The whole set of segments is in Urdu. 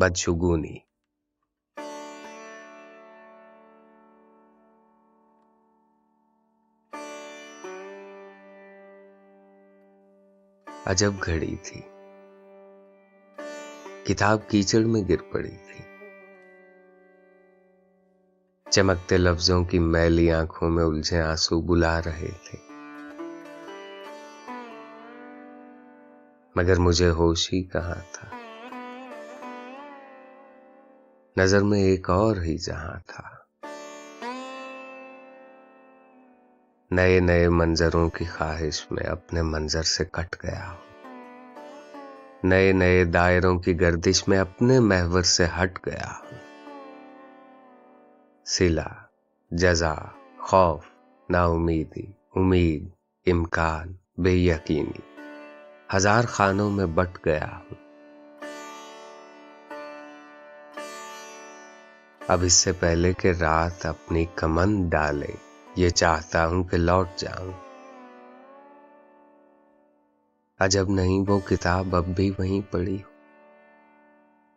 بدشگونی عجب گھڑی تھی کتاب کیچڑ میں گر پڑی تھی چمکتے لفظوں کی میلی آنکھوں میں الجھے آنسو بلا رہے تھے مگر مجھے ہوش ہی کہاں تھا نظر میں ایک اور ہی جہاں تھا۔ نئے نئے منظروں کی خواہش میں اپنے منظر سے کٹ گیا ہوں۔ نئے نئے دائروں کی گردش میں اپنے محور سے ہٹ گیا ہوں۔ سلا، جزا، خوف نا امیدی امید، امکان، بے یقینی، ہزار خانوں میں بٹ گیا ہوں۔ اب اس سے پہلے کہ رات اپنی کمن ڈالے، یہ چاہتا ہوں کہ لوٹ جاؤں۔ عجب نہیں، وہ کتاب اب بھی وہیں پڑی ہو۔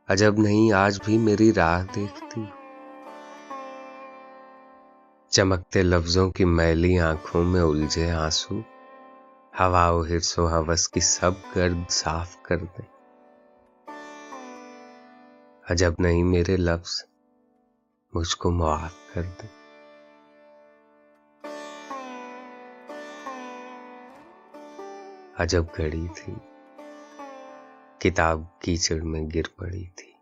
عجب نہیں، آج بھی میری راہ دیکھتی ہو۔ چمکتے لفظوں کی میلی آنکھوں میں الجھے آنسو۔ ہوا و ہرس و حوث کی سب گرد صاف کر دے۔ عجب نہیں، میرے لفظ۔ مجھ کو معاف کر دے عجب گھڑی تھی۔ کتاب کیچڑ میں گر پڑی تھی۔